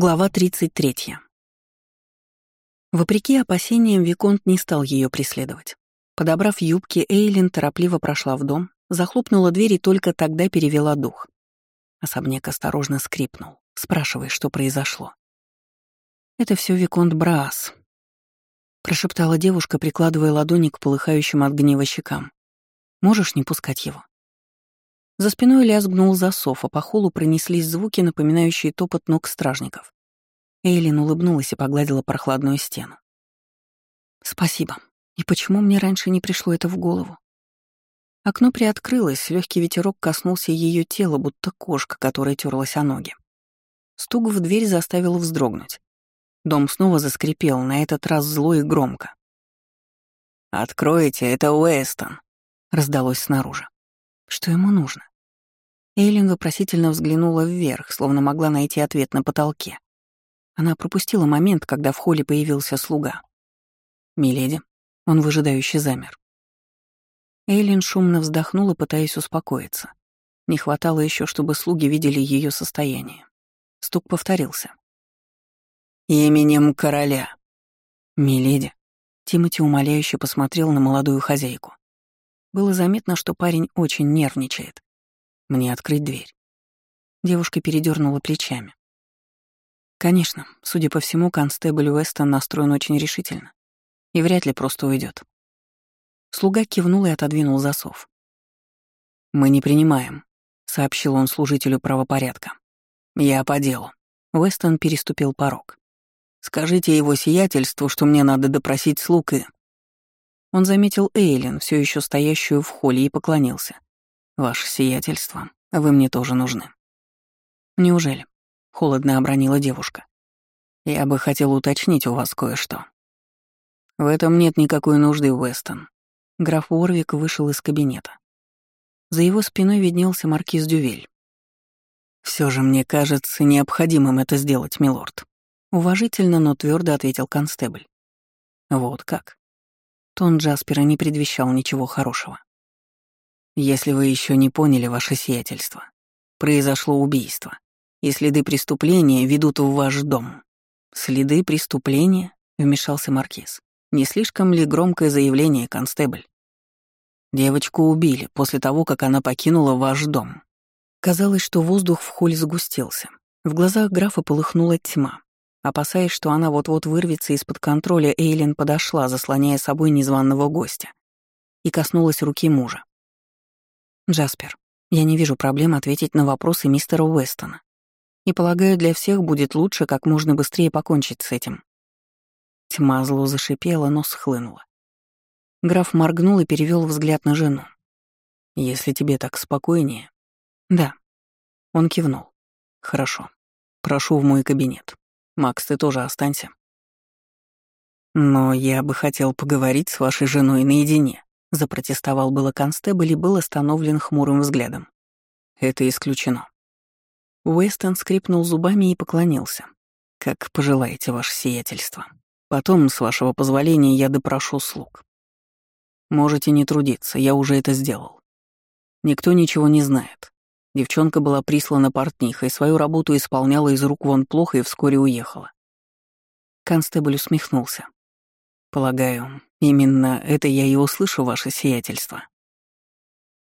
Глава 33. Вопреки опасениям, Виконт не стал ее преследовать. Подобрав юбки, Эйлин торопливо прошла в дом, захлопнула дверь и только тогда перевела дух. Особняк осторожно скрипнул, спрашивая, что произошло. «Это все Виконт Браас», — прошептала девушка, прикладывая ладони к полыхающим от гнева щекам. «Можешь не пускать его?» За спиной лязгнул засов, а по холу пронеслись звуки, напоминающие топот ног стражников. Эйлин улыбнулась и погладила прохладную стену. «Спасибо. И почему мне раньше не пришло это в голову?» Окно приоткрылось, легкий ветерок коснулся ее тела, будто кошка, которая терлась о ноги. Стук в дверь заставил вздрогнуть. Дом снова заскрипел, на этот раз зло и громко. «Откройте, это Уэстон», — раздалось снаружи. Что ему нужно? Эйлин вопросительно взглянула вверх, словно могла найти ответ на потолке. Она пропустила момент, когда в холле появился слуга. «Миледи». Он выжидающе замер. Эйлин шумно вздохнула, пытаясь успокоиться. Не хватало еще, чтобы слуги видели ее состояние. Стук повторился. «Именем короля». «Миледи». Тимати умоляюще посмотрел на молодую хозяйку. Было заметно, что парень очень нервничает. Мне открыть дверь. Девушка передернула плечами. Конечно, судя по всему, констебль Уэстон настроен очень решительно и вряд ли просто уйдет. Слуга кивнул и отодвинул засов. «Мы не принимаем», — сообщил он служителю правопорядка. «Я по делу». Уэстон переступил порог. «Скажите его сиятельству, что мне надо допросить слуг и...» Он заметил Эйлин, все еще стоящую в холле, и поклонился. «Ваше сиятельство, вы мне тоже нужны». «Неужели?» — холодно обронила девушка. «Я бы хотел уточнить у вас кое-что». «В этом нет никакой нужды, Уэстон». Граф Уорвик вышел из кабинета. За его спиной виднелся маркиз Дювель. Все же мне кажется необходимым это сделать, милорд», — уважительно, но твердо ответил констебль. «Вот как?» Тон Джаспера не предвещал ничего хорошего. Если вы еще не поняли ваше сиятельство, произошло убийство, и следы преступления ведут в ваш дом. Следы преступления? Вмешался Маркиз. Не слишком ли громкое заявление, констебль? Девочку убили после того, как она покинула ваш дом. Казалось, что воздух в холле сгустился. В глазах графа полыхнула тьма. Опасаясь, что она вот-вот вырвется из-под контроля, Эйлин подошла, заслоняя собой незваного гостя, и коснулась руки мужа. «Джаспер, я не вижу проблем ответить на вопросы мистера Уэстона. И полагаю, для всех будет лучше как можно быстрее покончить с этим». Тьма зло зашипела, но схлынула. Граф моргнул и перевел взгляд на жену. «Если тебе так спокойнее...» «Да». Он кивнул. «Хорошо. Прошу в мой кабинет. Макс, ты тоже останься». «Но я бы хотел поговорить с вашей женой наедине», Запротестовал было констебль и был остановлен хмурым взглядом. Это исключено. Уэстон скрипнул зубами и поклонился. «Как пожелаете, ваше сиятельство. Потом, с вашего позволения, я допрошу слуг. Можете не трудиться, я уже это сделал. Никто ничего не знает. Девчонка была прислана портнихой, свою работу исполняла из рук вон плохо и вскоре уехала. Констебль усмехнулся. Полагаю, именно это я и услышу, ваше сиятельство.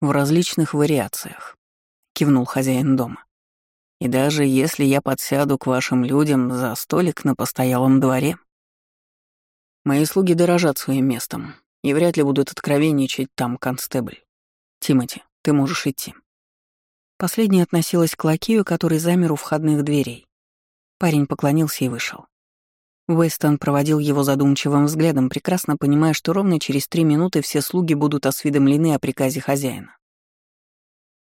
В различных вариациях, кивнул хозяин дома. И даже если я подсяду к вашим людям за столик на постоялом дворе, мои слуги дорожат своим местом и вряд ли будут откровенничать там, констебль. Тимати, ты можешь идти. Последняя относилась к лакею, который замер у входных дверей. Парень поклонился и вышел. Уэстон проводил его задумчивым взглядом, прекрасно понимая, что ровно через три минуты все слуги будут осведомлены о приказе хозяина.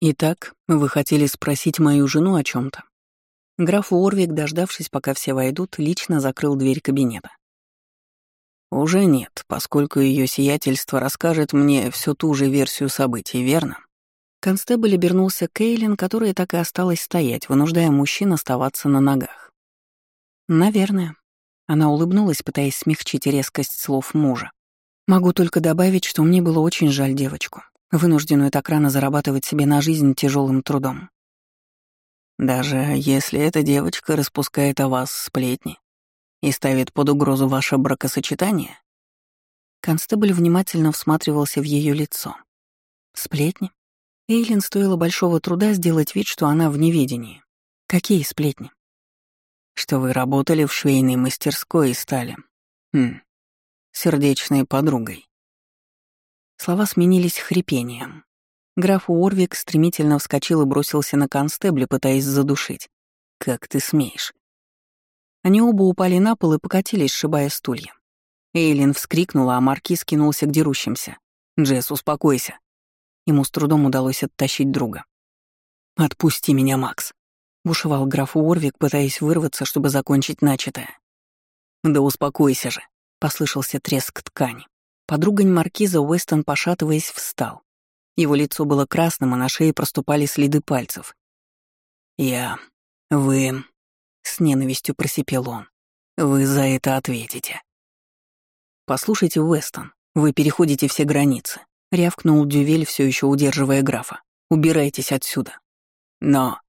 «Итак, вы хотели спросить мою жену о чем то Граф Уорвик, дождавшись, пока все войдут, лично закрыл дверь кабинета. «Уже нет, поскольку ее сиятельство расскажет мне всю ту же версию событий, верно?» Констебль обернулся к Эйлин, которая так и осталась стоять, вынуждая мужчин оставаться на ногах. «Наверное», она улыбнулась, пытаясь смягчить резкость слов мужа. «Могу только добавить, что мне было очень жаль девочку, вынужденную так рано зарабатывать себе на жизнь тяжелым трудом. Даже если эта девочка распускает о вас сплетни и ставит под угрозу ваше бракосочетание? Констебль внимательно всматривался в ее лицо. Сплетни? Эйлин стоило большого труда сделать вид, что она в неведении. Какие сплетни? Что вы работали в швейной мастерской и стали... Хм, сердечной подругой. Слова сменились хрипением. Граф Уорвик стремительно вскочил и бросился на констебля, пытаясь задушить. «Как ты смеешь?» Они оба упали на пол и покатились, сшибая стулья. Эйлин вскрикнула, а Маркиз кинулся к дерущимся. «Джесс, успокойся». Ему с трудом удалось оттащить друга. «Отпусти меня, Макс», — бушевал граф Уорвик, пытаясь вырваться, чтобы закончить начатое. «Да успокойся же», — послышался треск ткани. Подругань маркиза Уэстон, пошатываясь, встал. Его лицо было красным, а на шее проступали следы пальцев. «Я... вы...» — с ненавистью просипел он. «Вы за это ответите». «Послушайте, Уэстон, вы переходите все границы», — рявкнул Дювель, все еще удерживая графа. «Убирайтесь отсюда». «Но...»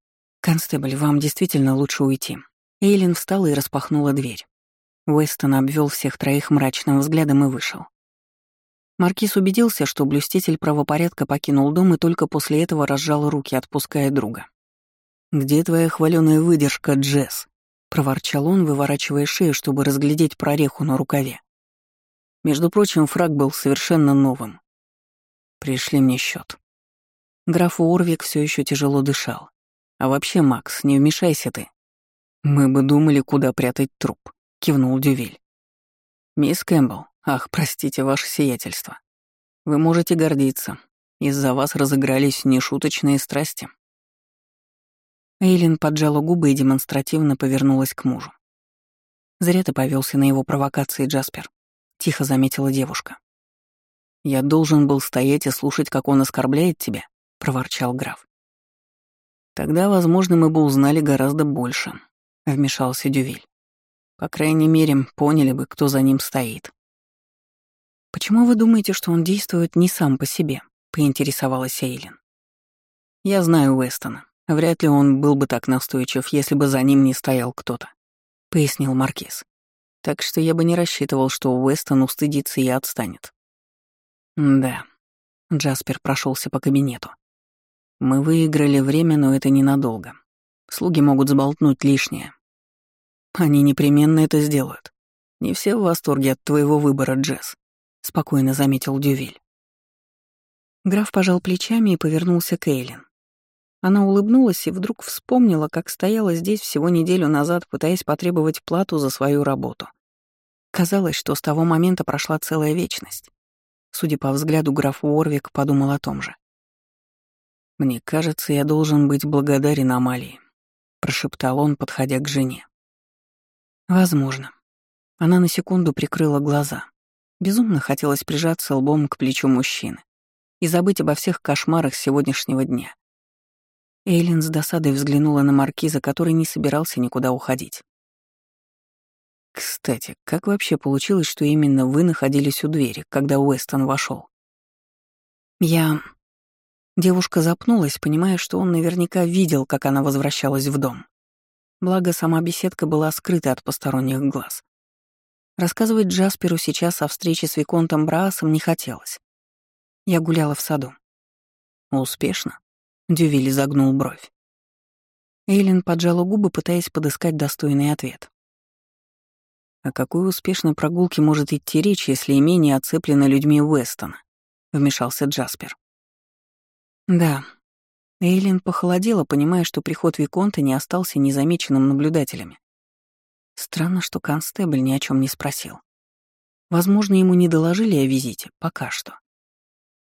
«Констебль, вам действительно лучше уйти». Эйлин встала и распахнула дверь. Уэстон обвел всех троих мрачным взглядом и вышел. Маркиз убедился, что блюститель правопорядка покинул дом и только после этого разжал руки, отпуская друга. «Где твоя хваленая выдержка, Джесс?» — проворчал он, выворачивая шею, чтобы разглядеть прореху на рукаве. Между прочим, фраг был совершенно новым. Пришли мне счет. Граф Уорвик все еще тяжело дышал. А вообще, Макс, не вмешайся ты. Мы бы думали, куда прятать труп, кивнул Дювиль. Мисс Кэмпбелл, Ах, простите, ваше сиятельство. Вы можете гордиться. Из-за вас разыгрались нешуточные страсти. Эйлин поджала губы и демонстративно повернулась к мужу. «Зря ты повелся на его провокации, Джаспер», — тихо заметила девушка. «Я должен был стоять и слушать, как он оскорбляет тебя», — проворчал граф. «Тогда, возможно, мы бы узнали гораздо больше», — вмешался Дювиль. «По крайней мере, поняли бы, кто за ним стоит». «Почему вы думаете, что он действует не сам по себе?» — поинтересовалась Эйлин. «Я знаю Уэстона. Вряд ли он был бы так настойчив, если бы за ним не стоял кто-то», — пояснил Маркиз. «Так что я бы не рассчитывал, что Уэстон устыдится и отстанет». «Да», — Джаспер прошелся по кабинету. «Мы выиграли время, но это ненадолго. Слуги могут сболтнуть лишнее. Они непременно это сделают. Не все в восторге от твоего выбора, Джесс спокойно заметил Дювиль. Граф пожал плечами и повернулся к Эйлин. Она улыбнулась и вдруг вспомнила, как стояла здесь всего неделю назад, пытаясь потребовать плату за свою работу. Казалось, что с того момента прошла целая вечность. Судя по взгляду, граф Уорвик подумал о том же. «Мне кажется, я должен быть благодарен Амалии», — прошептал он, подходя к жене. «Возможно». Она на секунду прикрыла глаза. Безумно хотелось прижаться лбом к плечу мужчины и забыть обо всех кошмарах сегодняшнего дня. Эйлин с досадой взглянула на маркиза, который не собирался никуда уходить. «Кстати, как вообще получилось, что именно вы находились у двери, когда Уэстон вошел? «Я...» Девушка запнулась, понимая, что он наверняка видел, как она возвращалась в дом. Благо, сама беседка была скрыта от посторонних глаз. Рассказывать Джасперу сейчас о встрече с Виконтом Браасом не хотелось. Я гуляла в саду. «Успешно?» — Дювиль загнул бровь. Эйлин поджала губы, пытаясь подыскать достойный ответ. О какой успешной прогулке может идти речь, если имение оцеплено людьми Уэстона? Вмешался Джаспер. Да. Эйлин похолодела, понимая, что приход Виконта не остался незамеченным наблюдателями. Странно, что констебль ни о чем не спросил. Возможно, ему не доложили о визите, пока что.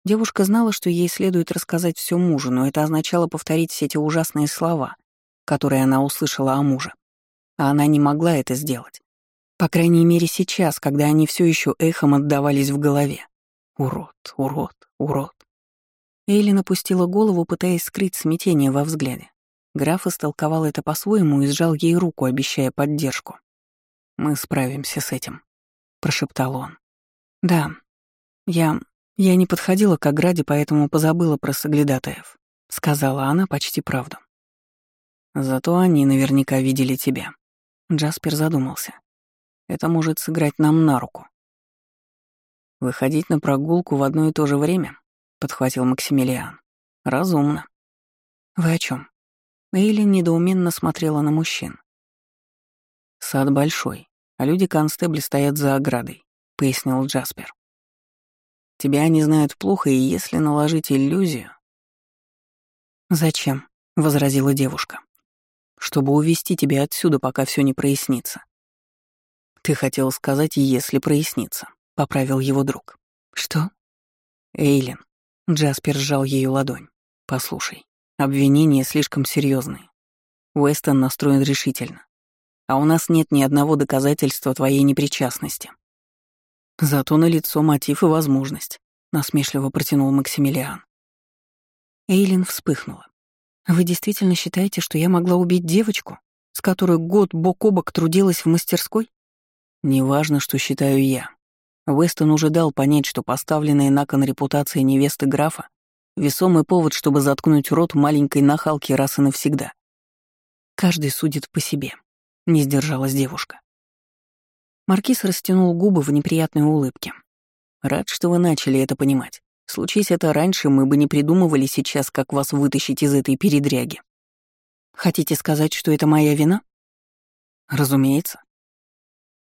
Девушка знала, что ей следует рассказать все мужу, но это означало повторить все эти ужасные слова, которые она услышала о муже. А она не могла это сделать. По крайней мере, сейчас, когда они все еще эхом отдавались в голове. Урод, урод, урод. Эйлин опустила голову, пытаясь скрыть смятение во взгляде. Граф истолковал это по-своему и сжал ей руку, обещая поддержку. «Мы справимся с этим», — прошептал он. «Да, я... я не подходила к ограде, поэтому позабыла про соглядатаев», — сказала она почти правду. Зато они наверняка видели тебя. Джаспер задумался. Это может сыграть нам на руку. Выходить на прогулку в одно и то же время? Подхватил Максимилиан. Разумно. Вы о чем? Эйлин недоуменно смотрела на мужчин. Сад большой, а люди-констебли стоят за оградой, пояснил Джаспер. Тебя они знают плохо, и если наложить иллюзию... «Зачем?» — возразила девушка. «Чтобы увести тебя отсюда, пока все не прояснится». «Ты хотел сказать, если прояснится», — поправил его друг. «Что?» «Эйлин». Джаспер сжал ее ладонь. «Послушай, обвинения слишком серьезные. Уэстон настроен решительно. А у нас нет ни одного доказательства твоей непричастности. Зато на лицо мотив и возможность, насмешливо протянул Максимилиан. Эйлин вспыхнула. Вы действительно считаете, что я могла убить девочку, с которой год бок о бок трудилась в мастерской? Неважно, что считаю я. Вестон уже дал понять, что поставленная на кон репутация невесты графа — весомый повод, чтобы заткнуть рот маленькой нахалки раз и навсегда. Каждый судит по себе. Не сдержалась девушка. Маркиз растянул губы в неприятной улыбке. «Рад, что вы начали это понимать. Случись это раньше, мы бы не придумывали сейчас, как вас вытащить из этой передряги. Хотите сказать, что это моя вина? Разумеется.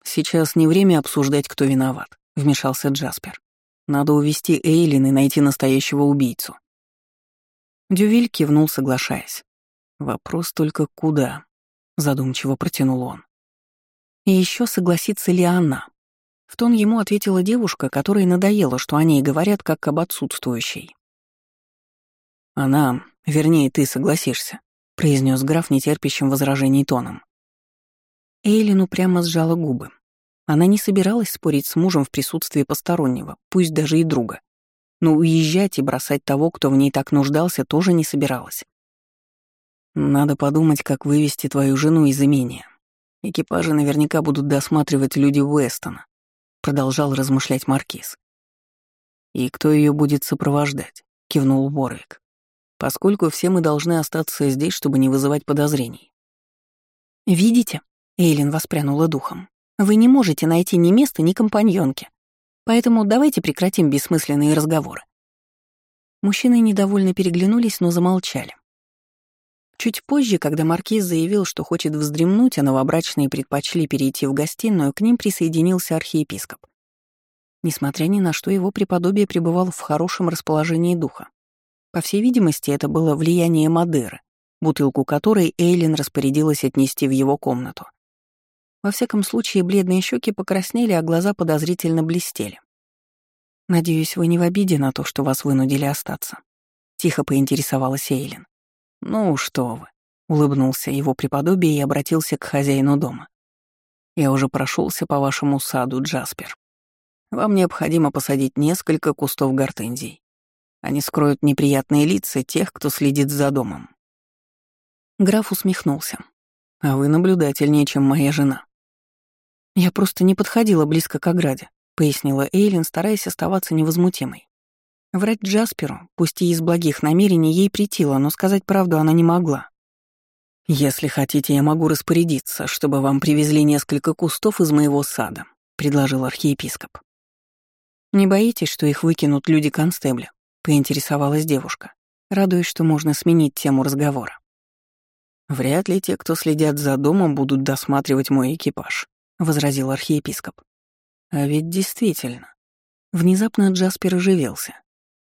Сейчас не время обсуждать, кто виноват, вмешался Джаспер. Надо увести Эйлин и найти настоящего убийцу. Дювиль кивнул, соглашаясь. Вопрос только куда, задумчиво протянул он. И еще согласится ли она? В тон ему ответила девушка, которой надоело, что о ней говорят как об отсутствующей. «Она, вернее, ты согласишься», — произнес граф нетерпящим возражений тоном. Эйлин упрямо сжала губы. Она не собиралась спорить с мужем в присутствии постороннего, пусть даже и друга. Но уезжать и бросать того, кто в ней так нуждался, тоже не собиралась. «Надо подумать, как вывести твою жену из имения», Экипажи наверняка будут досматривать люди Уэстона, продолжал размышлять Маркиз. И кто ее будет сопровождать? кивнул Уорвик. Поскольку все мы должны остаться здесь, чтобы не вызывать подозрений. Видите? Эйлин воспрянула духом. Вы не можете найти ни места, ни компаньонки. Поэтому давайте прекратим бессмысленные разговоры. Мужчины недовольно переглянулись, но замолчали. Чуть позже, когда маркиз заявил, что хочет вздремнуть, а новобрачные предпочли перейти в гостиную, к ним присоединился архиепископ. Несмотря ни на что, его преподобие пребывал в хорошем расположении духа. По всей видимости, это было влияние Мадеры, бутылку которой Эйлин распорядилась отнести в его комнату. Во всяком случае, бледные щеки покраснели, а глаза подозрительно блестели. «Надеюсь, вы не в обиде на то, что вас вынудили остаться?» — тихо поинтересовалась Эйлин. «Ну что вы», — улыбнулся его преподобие и обратился к хозяину дома. «Я уже прошелся по вашему саду, Джаспер. Вам необходимо посадить несколько кустов гортензий. Они скроют неприятные лица тех, кто следит за домом». Граф усмехнулся. «А вы наблюдательнее, чем моя жена». «Я просто не подходила близко к ограде», — пояснила Эйлин, стараясь оставаться невозмутимой. Врать Джасперу, пусть и из благих намерений, ей притило, но сказать правду она не могла. «Если хотите, я могу распорядиться, чтобы вам привезли несколько кустов из моего сада», — предложил архиепископ. «Не боитесь, что их выкинут люди констебля?» — поинтересовалась девушка, радуясь, что можно сменить тему разговора. «Вряд ли те, кто следят за домом, будут досматривать мой экипаж», — возразил архиепископ. «А ведь действительно». Внезапно Джаспер оживился.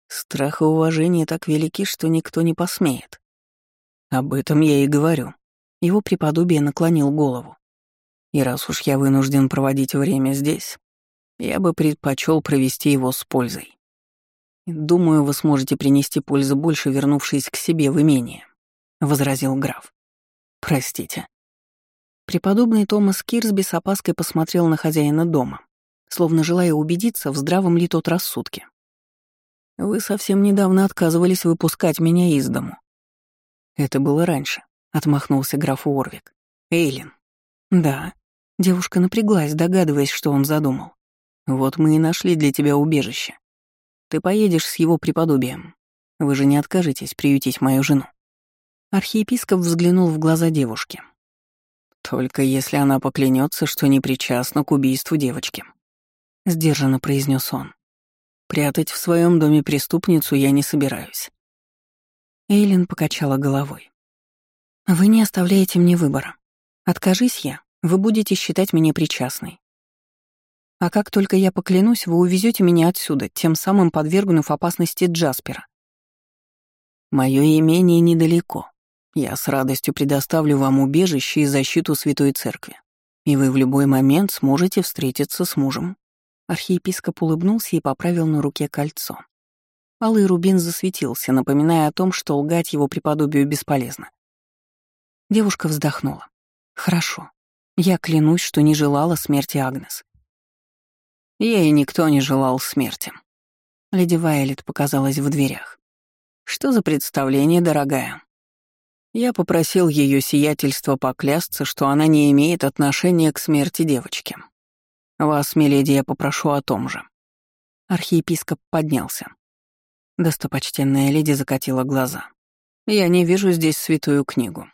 Страх и уважение так велики, что никто не посмеет. Об этом я и говорю. Его преподобие наклонил голову. И раз уж я вынужден проводить время здесь, я бы предпочел провести его с пользой. Думаю, вы сможете принести пользу больше, вернувшись к себе в имение, возразил граф. Простите. Преподобный Томас Кирсби с опаской посмотрел на хозяина дома, словно желая убедиться, в здравом ли тот рассудке. Вы совсем недавно отказывались выпускать меня из дому. Это было раньше, отмахнулся граф Уорвик. Эйлин. Да. Девушка напряглась, догадываясь, что он задумал. Вот мы и нашли для тебя убежище. Ты поедешь с его преподобием. Вы же не откажетесь приютить мою жену. Архиепископ взглянул в глаза девушки. «Только если она поклянется, что не причастна к убийству девочки», — сдержанно произнес он. «Прятать в своем доме преступницу я не собираюсь». Эйлин покачала головой. «Вы не оставляете мне выбора. Откажись я, вы будете считать меня причастной. А как только я поклянусь, вы увезете меня отсюда, тем самым подвергнув опасности Джаспера. Мое имение недалеко. Я с радостью предоставлю вам убежище и защиту Святой Церкви. И вы в любой момент сможете встретиться с мужем». Архиепископ улыбнулся и поправил на руке кольцо. Алый рубин засветился, напоминая о том, что лгать его преподобию бесполезно. Девушка вздохнула. «Хорошо. Я клянусь, что не желала смерти Агнес». Ей никто не желал смерти. Леди Вайлет показалась в дверях. «Что за представление, дорогая?» Я попросил ее сиятельство поклясться, что она не имеет отношения к смерти девочки. Вас, миледи, я попрошу о том же. Архиепископ поднялся. Достопочтенная леди закатила глаза. Я не вижу здесь святую книгу.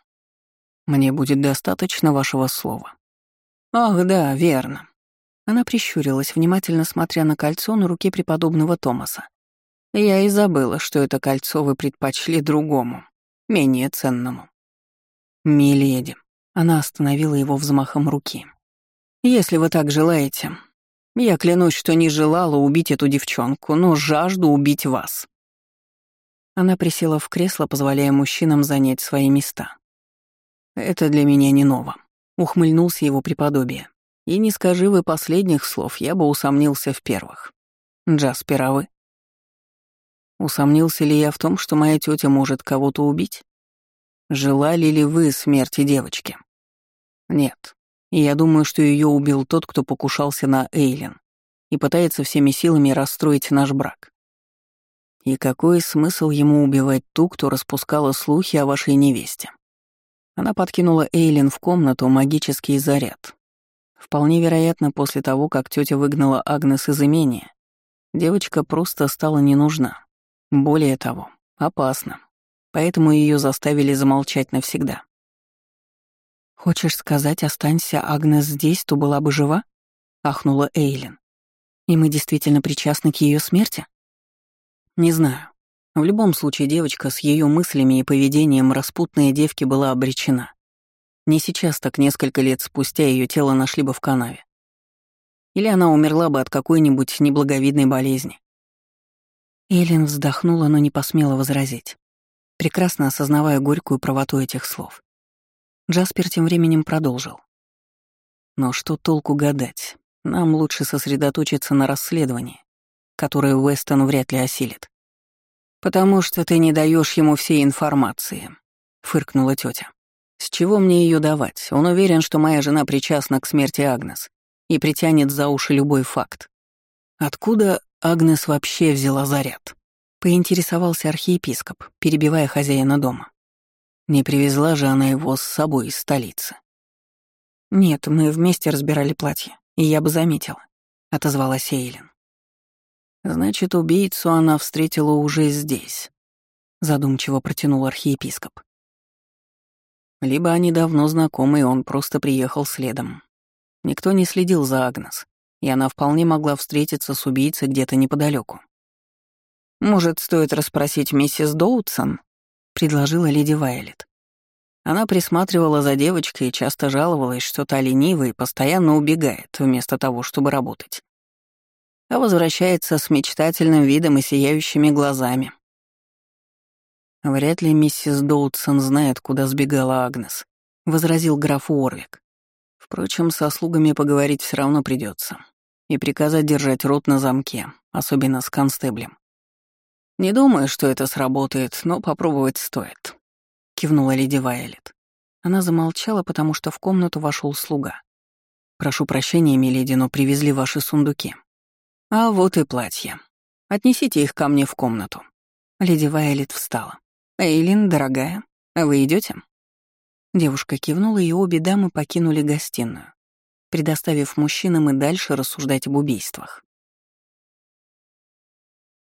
Мне будет достаточно вашего слова. Ах, да, верно. Она прищурилась, внимательно смотря на кольцо на руке преподобного Томаса. Я и забыла, что это кольцо вы предпочли другому, менее ценному. Миледи. Она остановила его взмахом руки. Если вы так желаете, я клянусь, что не желала убить эту девчонку, но жажду убить вас. Она присела в кресло, позволяя мужчинам занять свои места. «Это для меня не ново», — ухмыльнулся его преподобие. «И не скажи вы последних слов, я бы усомнился в первых. Джаспер, а вы?» Усомнился ли я в том, что моя тетя может кого-то убить? Желали ли вы смерти девочки? Нет. И я думаю, что ее убил тот, кто покушался на Эйлен и пытается всеми силами расстроить наш брак. И какой смысл ему убивать ту, кто распускала слухи о вашей невесте? Она подкинула Эйлин в комнату магический заряд. Вполне вероятно, после того, как тетя выгнала Агнес из имения, девочка просто стала не нужна. Более того, опасно. Поэтому ее заставили замолчать навсегда. «Хочешь сказать, останься Агнес здесь, то была бы жива?» — ахнула Эйлин. «И мы действительно причастны к ее смерти?» «Не знаю. В любом случае, девочка с ее мыслями и поведением распутной девки была обречена. Не сейчас, так несколько лет спустя ее тело нашли бы в канаве. Или она умерла бы от какой-нибудь неблаговидной болезни. Эллен вздохнула, но не посмела возразить, прекрасно осознавая горькую правоту этих слов. Джаспер тем временем продолжил. «Но что толку гадать? Нам лучше сосредоточиться на расследовании, которое Уэстон вряд ли осилит. «Потому что ты не даешь ему всей информации», — фыркнула тетя. «С чего мне ее давать? Он уверен, что моя жена причастна к смерти Агнес и притянет за уши любой факт. Откуда Агнес вообще взяла заряд?» — поинтересовался архиепископ, перебивая хозяина дома. Не привезла же она его с собой из столицы. «Нет, мы вместе разбирали платье, и я бы заметила», — отозвалась Эйлин. Значит, убийцу она встретила уже здесь, задумчиво протянул архиепископ. Либо они давно знакомы, и он просто приехал следом. Никто не следил за Агнес, и она вполне могла встретиться с убийцей где-то неподалеку. «Может, стоит расспросить миссис Доутсон?» — предложила леди Вайлет. Она присматривала за девочкой и часто жаловалась, что та ленива и постоянно убегает, вместо того, чтобы работать а возвращается с мечтательным видом и сияющими глазами. «Вряд ли миссис Доутсон знает, куда сбегала Агнес», — возразил граф Уорвик. «Впрочем, со слугами поговорить все равно придется и приказать держать рот на замке, особенно с констеблем. Не думаю, что это сработает, но попробовать стоит», — кивнула леди Вайлет. Она замолчала, потому что в комнату вошел слуга. «Прошу прощения, миледи, но привезли ваши сундуки», «А вот и платье. Отнесите их ко мне в комнату». Леди Вайлет встала. «Эйлин, дорогая, вы идете? Девушка кивнула, и обе дамы покинули гостиную, предоставив мужчинам и дальше рассуждать об убийствах.